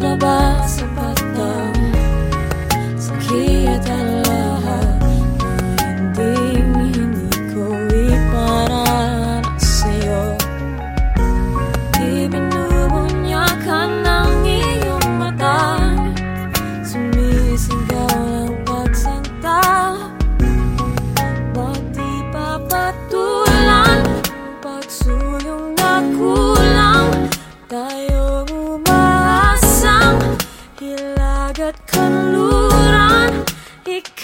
labas. Jaga ikan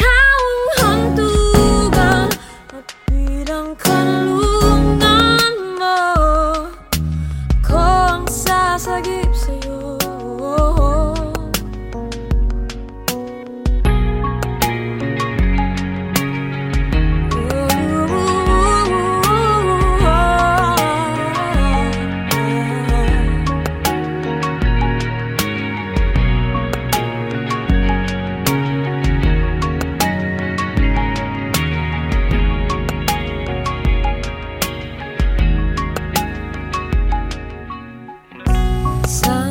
Sun.